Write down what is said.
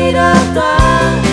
pirata